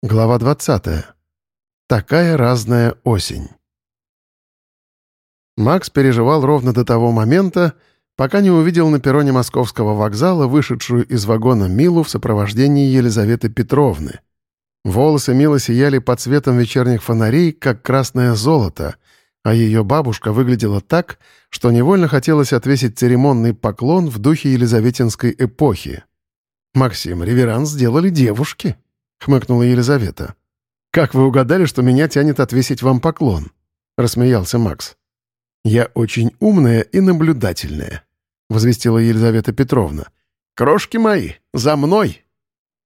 Глава 20. Такая разная осень. Макс переживал ровно до того момента, пока не увидел на перроне московского вокзала вышедшую из вагона Милу в сопровождении Елизаветы Петровны. Волосы Милы сияли под светом вечерних фонарей, как красное золото, а ее бабушка выглядела так, что невольно хотелось отвесить церемонный поклон в духе елизаветинской эпохи. «Максим, реверанс сделали девушки», — хмыкнула Елизавета. «Как вы угадали, что меня тянет отвесить вам поклон?» — рассмеялся Макс. «Я очень умная и наблюдательная», — возвестила Елизавета Петровна. «Крошки мои, за мной!»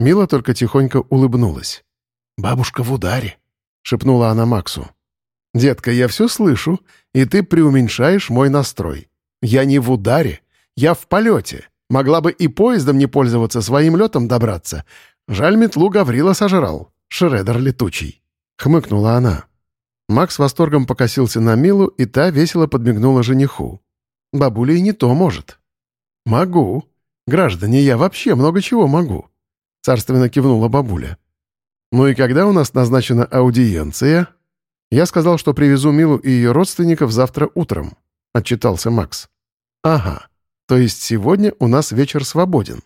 Мила только тихонько улыбнулась. «Бабушка в ударе», — шепнула она Максу. «Детка, я все слышу, и ты преуменьшаешь мой настрой. Я не в ударе, я в полете. Могла бы и поездом не пользоваться, своим летом добраться. Жаль, метлу Гаврила сожрал. Шредер летучий. Хмыкнула она. Макс восторгом покосился на Милу, и та весело подмигнула жениху. Бабуля и не то может. «Могу. Граждане, я вообще много чего могу», — царственно кивнула бабуля. «Ну и когда у нас назначена аудиенция?» «Я сказал, что привезу Милу и ее родственников завтра утром», — отчитался Макс. «Ага. То есть сегодня у нас вечер свободен?»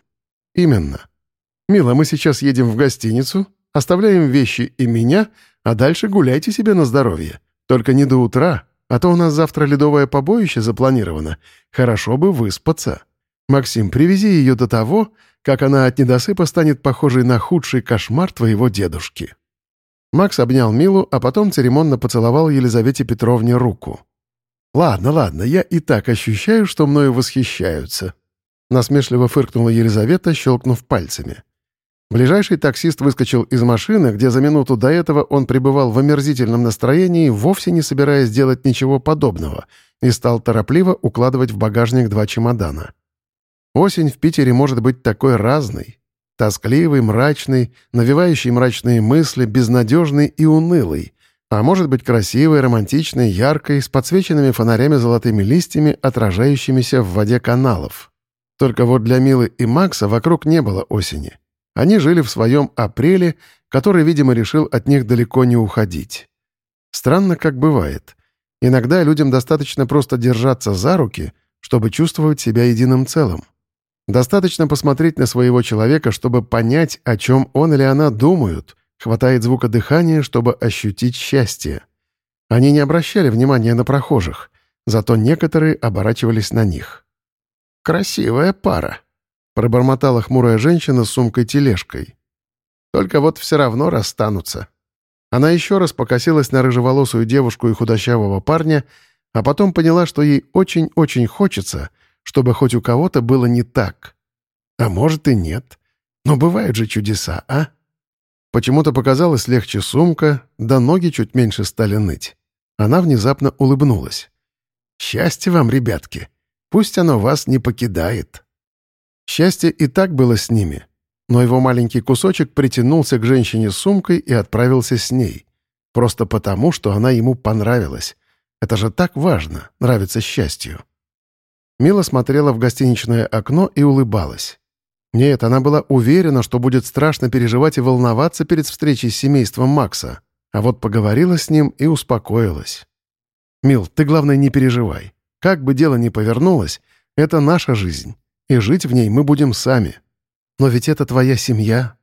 «Именно. «Мила, мы сейчас едем в гостиницу, оставляем вещи и меня, а дальше гуляйте себе на здоровье. Только не до утра, а то у нас завтра ледовое побоище запланировано. Хорошо бы выспаться. Максим, привези ее до того, как она от недосыпа станет похожей на худший кошмар твоего дедушки». Макс обнял Милу, а потом церемонно поцеловал Елизавете Петровне руку. «Ладно, ладно, я и так ощущаю, что мною восхищаются», — насмешливо фыркнула Елизавета, щелкнув пальцами. Ближайший таксист выскочил из машины, где за минуту до этого он пребывал в омерзительном настроении, вовсе не собираясь делать ничего подобного, и стал торопливо укладывать в багажник два чемодана. Осень в Питере может быть такой разной. Тоскливый, мрачный, навевающий мрачные мысли, безнадежный и унылый. А может быть красивой, романтичной, яркой, с подсвеченными фонарями золотыми листьями, отражающимися в воде каналов. Только вот для Милы и Макса вокруг не было осени. Они жили в своем апреле, который, видимо, решил от них далеко не уходить. Странно, как бывает. Иногда людям достаточно просто держаться за руки, чтобы чувствовать себя единым целым. Достаточно посмотреть на своего человека, чтобы понять, о чем он или она думают. Хватает звука дыхания, чтобы ощутить счастье. Они не обращали внимания на прохожих, зато некоторые оборачивались на них. «Красивая пара», Пробормотала хмурая женщина с сумкой-тележкой. Только вот все равно расстанутся. Она еще раз покосилась на рыжеволосую девушку и худощавого парня, а потом поняла, что ей очень-очень хочется, чтобы хоть у кого-то было не так. А может и нет. Но бывают же чудеса, а? Почему-то показалось легче сумка, да ноги чуть меньше стали ныть. Она внезапно улыбнулась. «Счастье вам, ребятки! Пусть оно вас не покидает!» Счастье и так было с ними, но его маленький кусочек притянулся к женщине с сумкой и отправился с ней. Просто потому, что она ему понравилась. Это же так важно — нравиться счастью. Мила смотрела в гостиничное окно и улыбалась. Нет, она была уверена, что будет страшно переживать и волноваться перед встречей с семейством Макса, а вот поговорила с ним и успокоилась. «Мил, ты, главное, не переживай. Как бы дело ни повернулось, это наша жизнь и жить в ней мы будем сами. Но ведь это твоя семья.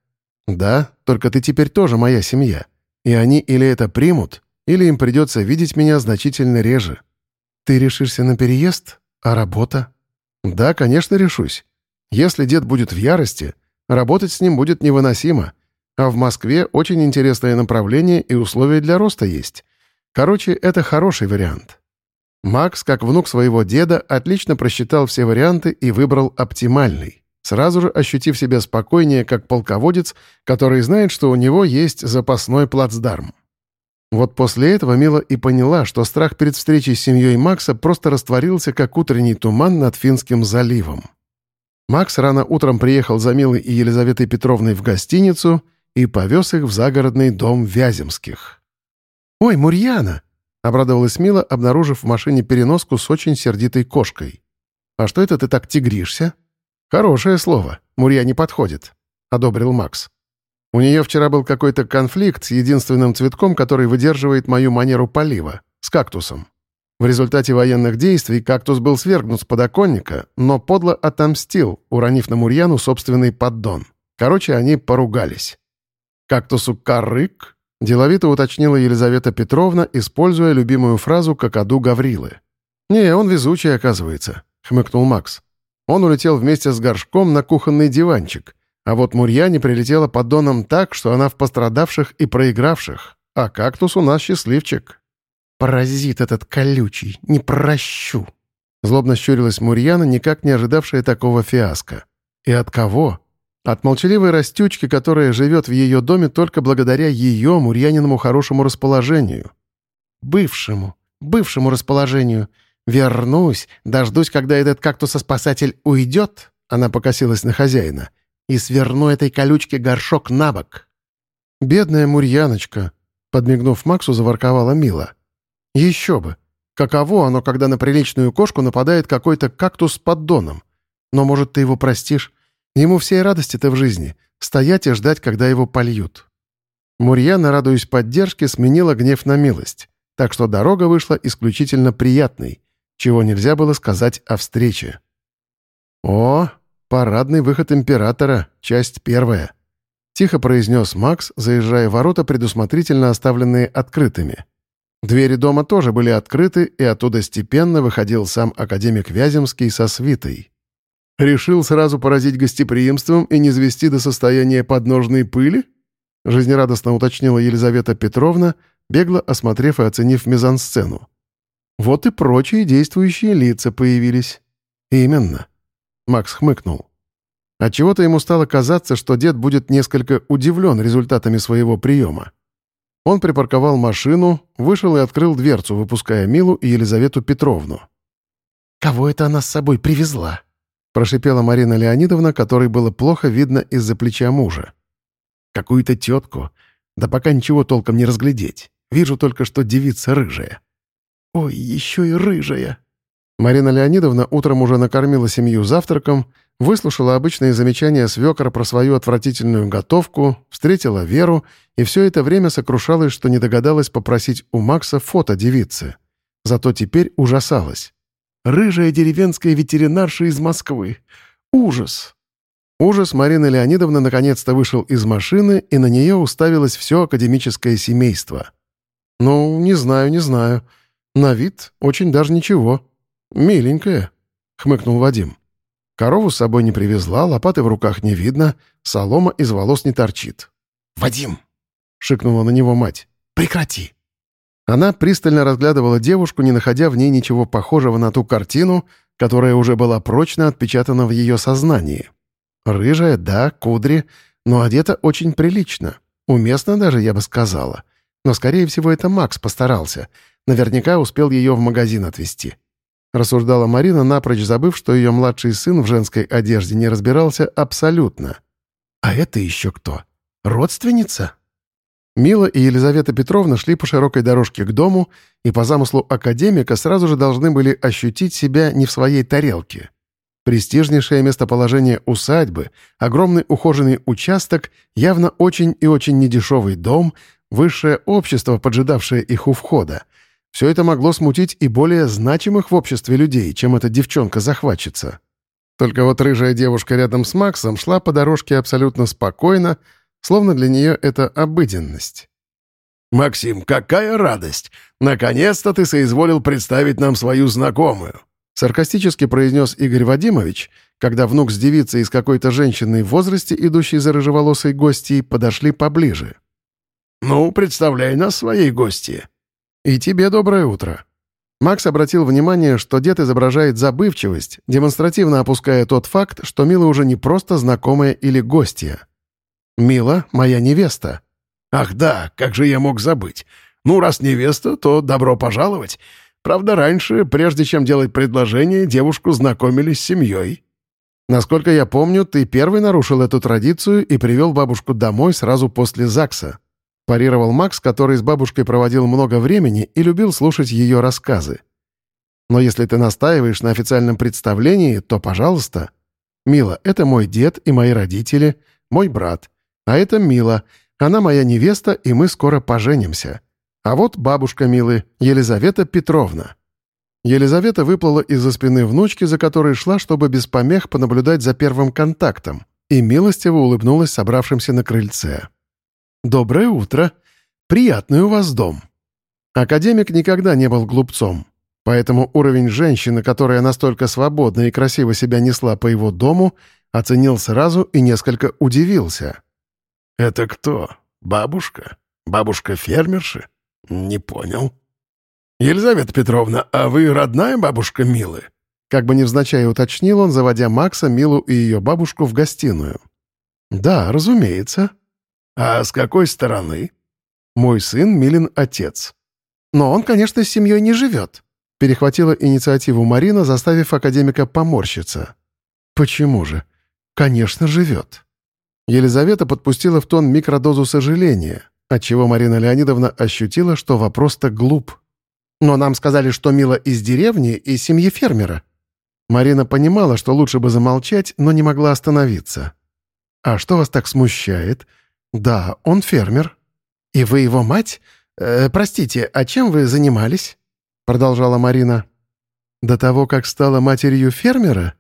Да, только ты теперь тоже моя семья. И они или это примут, или им придется видеть меня значительно реже. Ты решишься на переезд? А работа? Да, конечно, решусь. Если дед будет в ярости, работать с ним будет невыносимо. А в Москве очень интересное направление и условия для роста есть. Короче, это хороший вариант. Макс, как внук своего деда, отлично просчитал все варианты и выбрал оптимальный, сразу же ощутив себя спокойнее, как полководец, который знает, что у него есть запасной плацдарм. Вот после этого Мила и поняла, что страх перед встречей с семьей Макса просто растворился, как утренний туман над Финским заливом. Макс рано утром приехал за Милой и Елизаветой Петровной в гостиницу и повез их в загородный дом Вяземских. «Ой, Мурьяна!» — обрадовалась Мила, обнаружив в машине переноску с очень сердитой кошкой. «А что это ты так тигришься?» «Хорошее слово. Мурья не подходит», — одобрил Макс. У нее вчера был какой-то конфликт с единственным цветком, который выдерживает мою манеру полива — с кактусом. В результате военных действий кактус был свергнут с подоконника, но подло отомстил, уронив на Мурьяну собственный поддон. Короче, они поругались. «Кактусу карык?» — деловито уточнила Елизавета Петровна, используя любимую фразу «какаду Гаврилы». «Не, он везучий, оказывается», — хмыкнул Макс. Он улетел вместе с горшком на кухонный диванчик, а вот Мурьяне прилетела поддоном так, что она в пострадавших и проигравших, а кактус у нас счастливчик. «Паразит этот колючий, не прощу!» Злобно щурилась Мурьяна, никак не ожидавшая такого фиаско. «И от кого?» От молчаливой растючки, которая живет в ее доме только благодаря ее, Мурьяниному, хорошему расположению. «Бывшему, бывшему расположению. Вернусь, дождусь, когда этот кактусоспасатель уйдет», она покосилась на хозяина, «и сверну этой колючке горшок на бок». «Бедная Мурьяночка», — подмигнув Максу, заворковала Мила. Еще бы. Каково оно, когда на приличную кошку нападает какой-то кактус с поддоном? Но, может, ты его простишь? Ему всей радости-то в жизни. Стоять и ждать, когда его польют. Мурьяна, радуясь поддержке, сменила гнев на милость. Так что дорога вышла исключительно приятной, чего нельзя было сказать о встрече. «О, парадный выход императора, часть первая», — тихо произнес Макс, заезжая в ворота, предусмотрительно оставленные открытыми. Двери дома тоже были открыты, и оттуда степенно выходил сам академик Вяземский со свитой. «Решил сразу поразить гостеприимством и не звести до состояния подножной пыли?» жизнерадостно уточнила Елизавета Петровна, бегло осмотрев и оценив мизансцену. «Вот и прочие действующие лица появились». «Именно». Макс хмыкнул. Отчего-то ему стало казаться, что дед будет несколько удивлен результатами своего приема. Он припарковал машину, вышел и открыл дверцу, выпуская Милу и Елизавету Петровну. «Кого это она с собой привезла?» — прошипела Марина Леонидовна, которой было плохо видно из-за плеча мужа. «Какую-то тетку. Да пока ничего толком не разглядеть. Вижу только, что девица рыжая». «Ой, еще и рыжая!» Марина Леонидовна утром уже накормила семью завтраком, выслушала обычные замечания свекора про свою отвратительную готовку, встретила Веру и все это время сокрушалась, что не догадалась попросить у Макса фото девицы. Зато теперь ужасалась. «Рыжая деревенская ветеринарша из Москвы! Ужас!» Ужас Марины Леонидовны наконец-то вышел из машины, и на нее уставилось все академическое семейство. «Ну, не знаю, не знаю. На вид очень даже ничего. Миленькая», — хмыкнул Вадим. Корову с собой не привезла, лопаты в руках не видно, солома из волос не торчит. «Вадим!» — шикнула на него мать. «Прекрати!» Она пристально разглядывала девушку, не находя в ней ничего похожего на ту картину, которая уже была прочно отпечатана в ее сознании. Рыжая, да, кудри, но одета очень прилично. Уместно даже, я бы сказала. Но, скорее всего, это Макс постарался. Наверняка успел ее в магазин отвезти. — рассуждала Марина, напрочь забыв, что ее младший сын в женской одежде не разбирался абсолютно. «А это еще кто? Родственница?» Мила и Елизавета Петровна шли по широкой дорожке к дому и по замыслу академика сразу же должны были ощутить себя не в своей тарелке. Престижнейшее местоположение усадьбы, огромный ухоженный участок, явно очень и очень недешевый дом, высшее общество, поджидавшее их у входа — все это могло смутить и более значимых в обществе людей, чем эта девчонка-захватчица. Только вот рыжая девушка рядом с Максом шла по дорожке абсолютно спокойно, словно для нее это обыденность. «Максим, какая радость! Наконец-то ты соизволил представить нам свою знакомую!» Саркастически произнес Игорь Вадимович, когда внук с девицей из какой-то женщины в возрасте, идущей за рыжеволосой гостьей, подошли поближе. «Ну, представляй нас своей гости. «И тебе доброе утро». Макс обратил внимание, что дед изображает забывчивость, демонстративно опуская тот факт, что Мила уже не просто знакомая или гостья. «Мила — моя невеста». «Ах да, как же я мог забыть. Ну, раз невеста, то добро пожаловать. Правда, раньше, прежде чем делать предложение, девушку знакомились с семьей». «Насколько я помню, ты первый нарушил эту традицию и привел бабушку домой сразу после ЗАГСа», парировал Макс, который с бабушкой проводил много времени и любил слушать ее рассказы. «Но если ты настаиваешь на официальном представлении, то, пожалуйста. Мила, это мой дед и мои родители, мой брат. А это Мила. Она моя невеста, и мы скоро поженимся. А вот бабушка Милы, Елизавета Петровна». Елизавета выплыла из-за спины внучки, за которой шла, чтобы без помех понаблюдать за первым контактом, и милостиво улыбнулась собравшимся на крыльце. «Доброе утро. Приятный у вас дом». Академик никогда не был глупцом, поэтому уровень женщины, которая настолько свободно и красиво себя несла по его дому, оценил сразу и несколько удивился. «Это кто? Бабушка? Бабушка-фермерши? Не понял». «Елизавета Петровна, а вы родная бабушка Милы?» Как бы невзначай уточнил он, заводя Макса, Милу и ее бабушку в гостиную. «Да, разумеется». «А с какой стороны?» «Мой сын Милин отец». «Но он, конечно, с семьей не живет», — перехватила инициативу Марина, заставив академика поморщиться. «Почему же? Конечно, живет». Елизавета подпустила в тон микродозу сожаления, отчего Марина Леонидовна ощутила, что вопрос-то глуп. Но нам сказали, что Мила из деревни, из семьи фермера». Марина понимала, что лучше бы замолчать, но не могла остановиться. «А что вас так смущает? Да, он фермер. И вы его мать? Э, простите, а чем вы занимались?» Продолжала Марина. «До того, как стала матерью фермера?»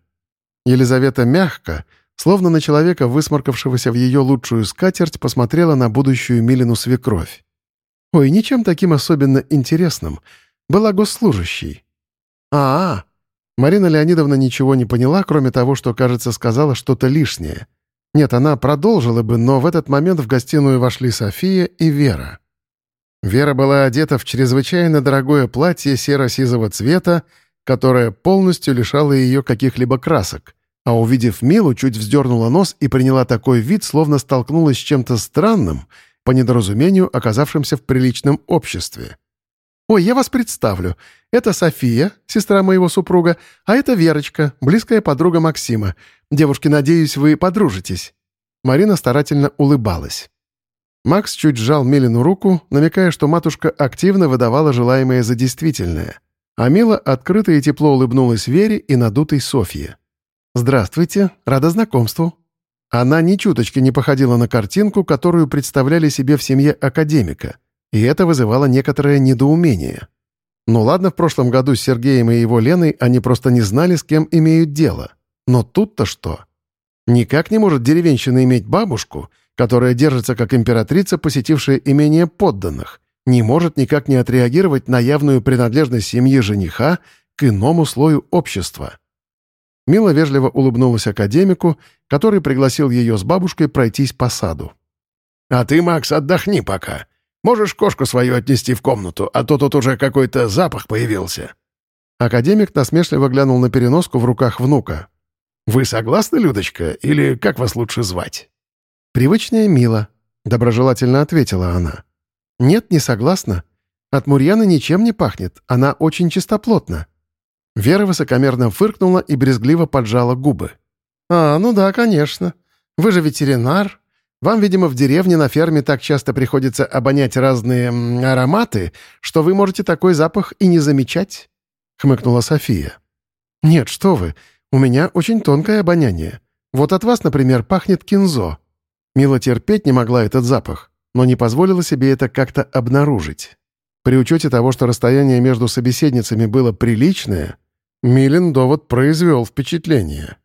Елизавета мягко, словно на человека, высморкавшегося в ее лучшую скатерть, посмотрела на будущую Милину свекровь. «Ой, ничем таким особенно интересным была госслужащей». «А, -а. Марина Леонидовна ничего не поняла, кроме того, что, кажется, сказала что-то лишнее. Нет, она продолжила бы, но в этот момент в гостиную вошли София и Вера. Вера была одета в чрезвычайно дорогое платье серо-сизого цвета, которое полностью лишало ее каких-либо красок, а увидев Милу, чуть вздернула нос и приняла такой вид, словно столкнулась с чем-то странным, по недоразумению оказавшимся в приличном обществе. «Ой, я вас представлю. Это София, сестра моего супруга, а это Верочка, близкая подруга Максима. Девушки, надеюсь, вы подружитесь». Марина старательно улыбалась. Макс чуть сжал Милину руку, намекая, что матушка активно выдавала желаемое за действительное. А Мила открыто и тепло улыбнулась Вере и надутой Софье. «Здравствуйте, рада знакомству». Она ни чуточки не походила на картинку, которую представляли себе в семье академика — и это вызывало некоторое недоумение. Ну ладно, в прошлом году с Сергеем и его Леной они просто не знали, с кем имеют дело. Но тут-то что? Никак не может деревенщина иметь бабушку, которая держится как императрица, посетившая имение подданных, не может никак не отреагировать на явную принадлежность семьи жениха к иному слою общества. Мила вежливо улыбнулась академику, который пригласил ее с бабушкой пройтись по саду. «А ты, Макс, отдохни пока. Можешь кошку свою отнести в комнату, а то тут уже какой-то запах появился». Академик насмешливо глянул на переноску в руках внука. «Вы согласны, Людочка, или как вас лучше звать?» «Привычная Мила», — доброжелательно ответила она. «Нет, не согласна. От Мурьяны ничем не пахнет, она очень чистоплотна». Вера высокомерно фыркнула и брезгливо поджала губы. «А, ну да, конечно. Вы же ветеринар, вам, видимо, в деревне на ферме так часто приходится обонять разные ароматы, что вы можете такой запах и не замечать», — хмыкнула София. «Нет, что вы, у меня очень тонкое обоняние. Вот от вас, например, пахнет кинзо». Мила терпеть не могла этот запах, но не позволила себе это как-то обнаружить. При учете того, что расстояние между собеседницами было приличное, Милин довод произвел впечатление.